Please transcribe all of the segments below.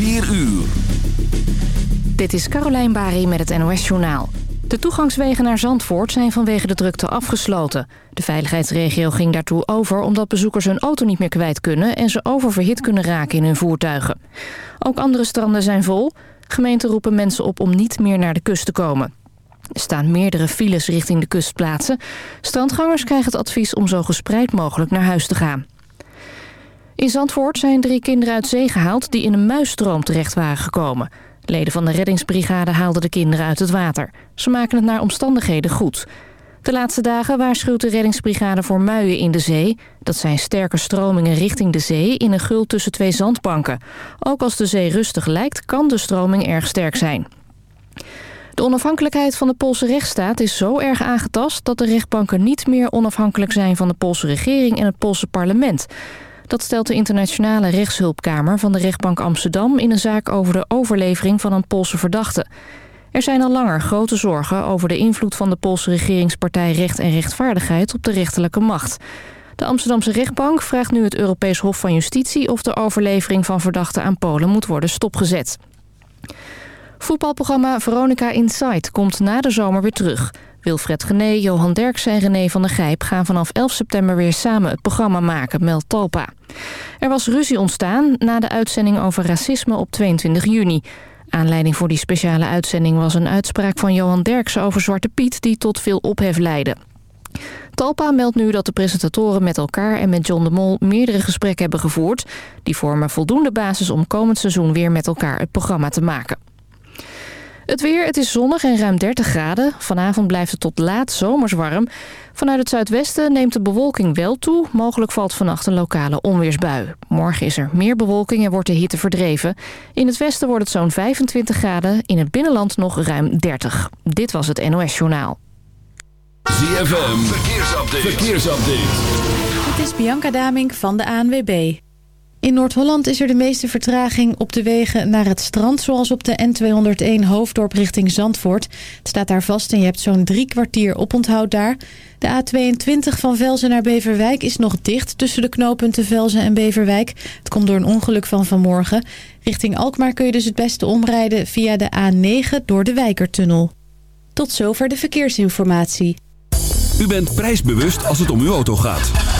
4 uur. Dit is Carolijn Bari met het NOS Journaal. De toegangswegen naar Zandvoort zijn vanwege de drukte afgesloten. De veiligheidsregio ging daartoe over omdat bezoekers hun auto niet meer kwijt kunnen... en ze oververhit kunnen raken in hun voertuigen. Ook andere stranden zijn vol. Gemeenten roepen mensen op om niet meer naar de kust te komen. Er staan meerdere files richting de kustplaatsen. Strandgangers krijgen het advies om zo gespreid mogelijk naar huis te gaan. In Zandvoort zijn drie kinderen uit zee gehaald die in een muisstroom terecht waren gekomen. Leden van de reddingsbrigade haalden de kinderen uit het water. Ze maken het naar omstandigheden goed. De laatste dagen waarschuwt de reddingsbrigade voor muien in de zee. Dat zijn sterke stromingen richting de zee in een gul tussen twee zandbanken. Ook als de zee rustig lijkt, kan de stroming erg sterk zijn. De onafhankelijkheid van de Poolse rechtsstaat is zo erg aangetast... dat de rechtbanken niet meer onafhankelijk zijn van de Poolse regering en het Poolse parlement. Dat stelt de internationale rechtshulpkamer van de rechtbank Amsterdam... in een zaak over de overlevering van een Poolse verdachte. Er zijn al langer grote zorgen over de invloed van de Poolse regeringspartij Recht en Rechtvaardigheid op de rechterlijke macht. De Amsterdamse rechtbank vraagt nu het Europees Hof van Justitie... of de overlevering van verdachten aan Polen moet worden stopgezet. Voetbalprogramma Veronica Inside komt na de zomer weer terug. Wilfred Gené, Johan Derksen en René van der Gijp gaan vanaf 11 september weer samen het programma maken, meldt Talpa. Er was ruzie ontstaan na de uitzending over racisme op 22 juni. Aanleiding voor die speciale uitzending was een uitspraak van Johan Derksen over Zwarte Piet die tot veel ophef leidde. Talpa meldt nu dat de presentatoren met elkaar en met John de Mol meerdere gesprekken hebben gevoerd. Die vormen voldoende basis om komend seizoen weer met elkaar het programma te maken. Het weer, het is zonnig en ruim 30 graden. Vanavond blijft het tot laat zomers warm. Vanuit het zuidwesten neemt de bewolking wel toe. Mogelijk valt vannacht een lokale onweersbui. Morgen is er meer bewolking en wordt de hitte verdreven. In het westen wordt het zo'n 25 graden. In het binnenland nog ruim 30. Dit was het NOS Journaal. ZFM, verkeersupdate. verkeersupdate. Het is Bianca Damink van de ANWB. In Noord-Holland is er de meeste vertraging op de wegen naar het strand... zoals op de N201 Hoofddorp richting Zandvoort. Het staat daar vast en je hebt zo'n drie kwartier oponthoud daar. De A22 van Velzen naar Beverwijk is nog dicht... tussen de knooppunten Velzen en Beverwijk. Het komt door een ongeluk van vanmorgen. Richting Alkmaar kun je dus het beste omrijden via de A9 door de Wijkertunnel. Tot zover de verkeersinformatie. U bent prijsbewust als het om uw auto gaat.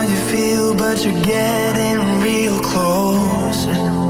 How you feel, but you're getting real close.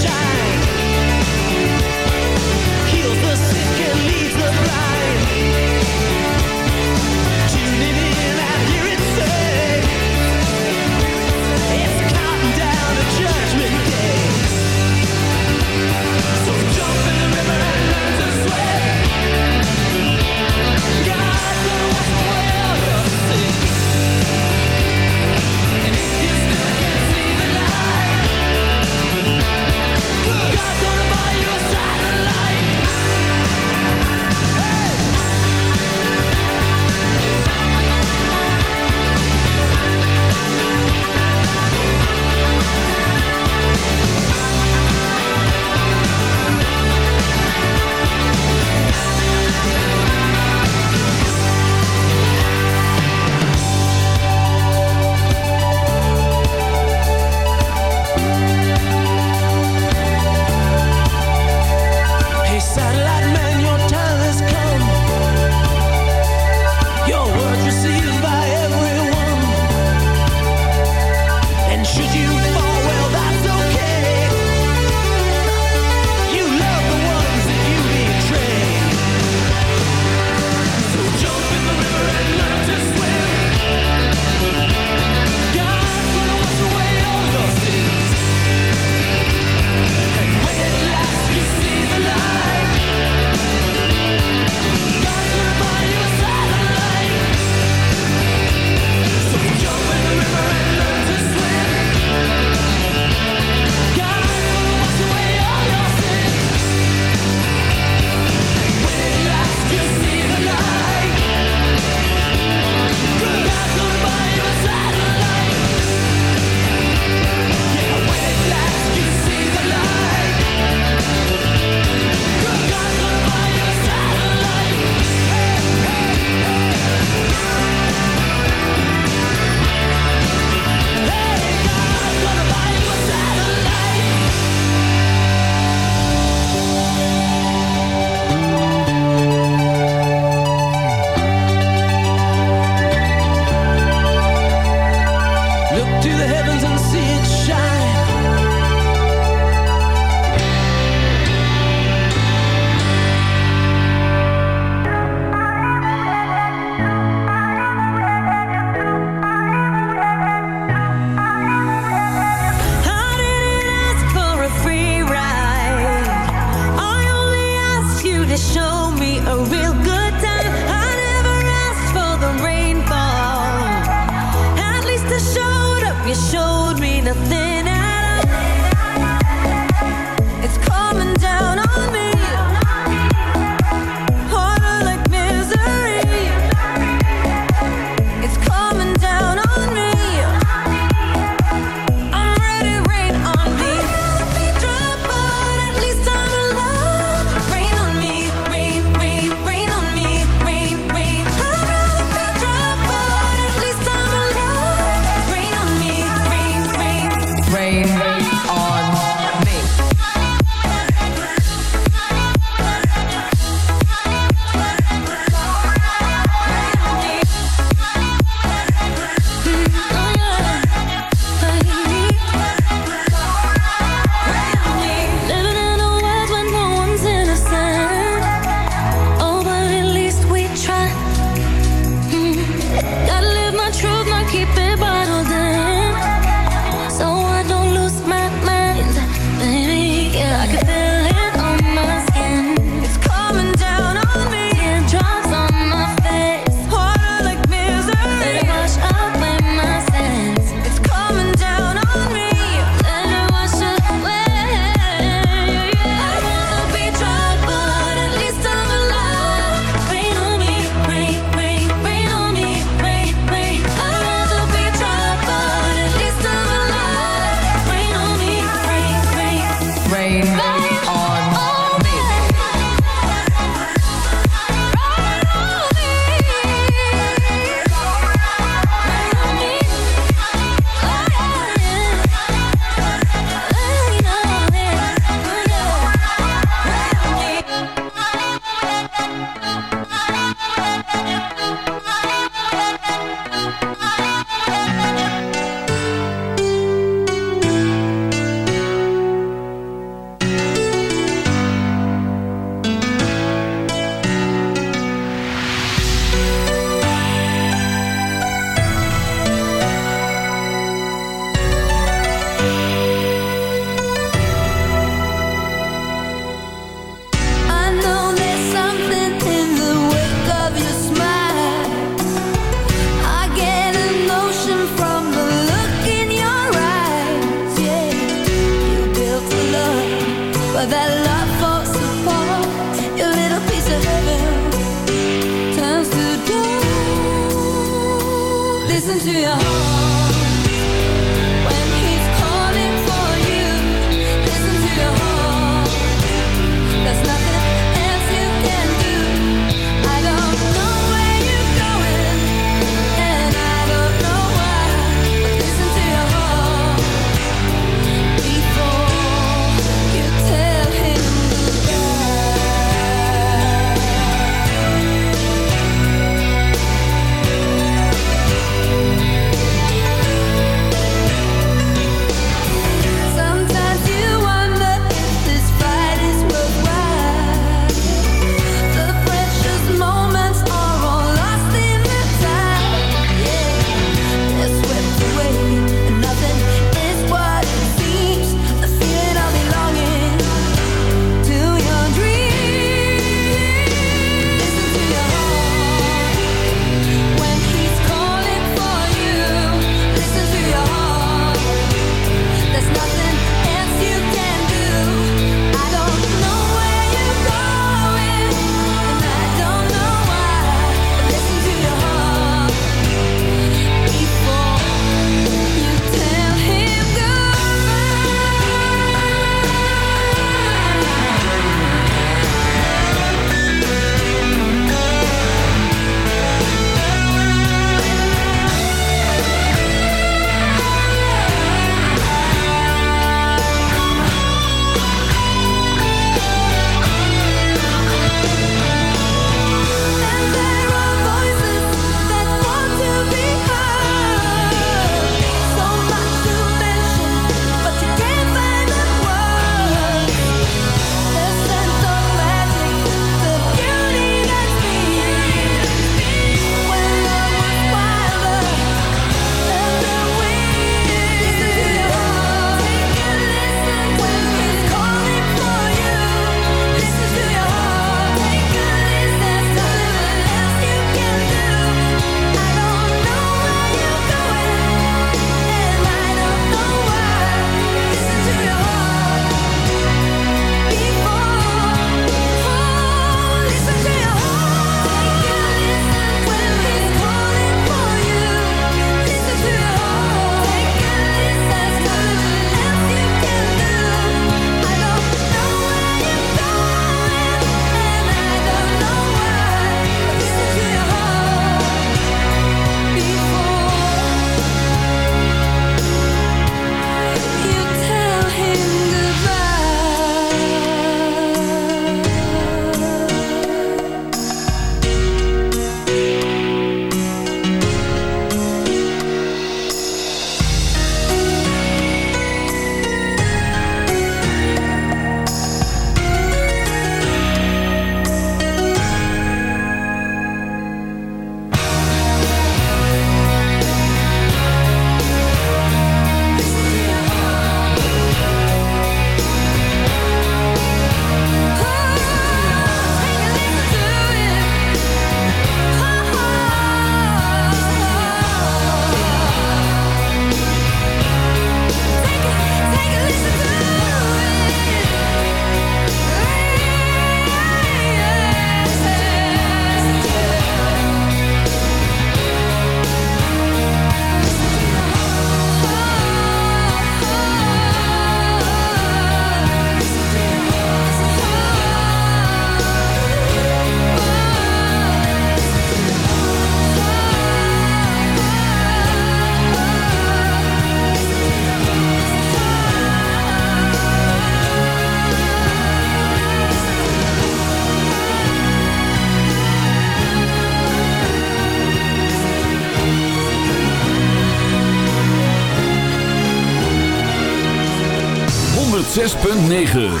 9.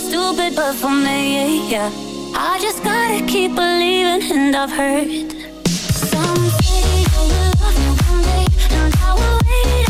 stupid, but for me, yeah. I just gotta keep believing, and I've heard someday, say you will love me one day, and I will wait.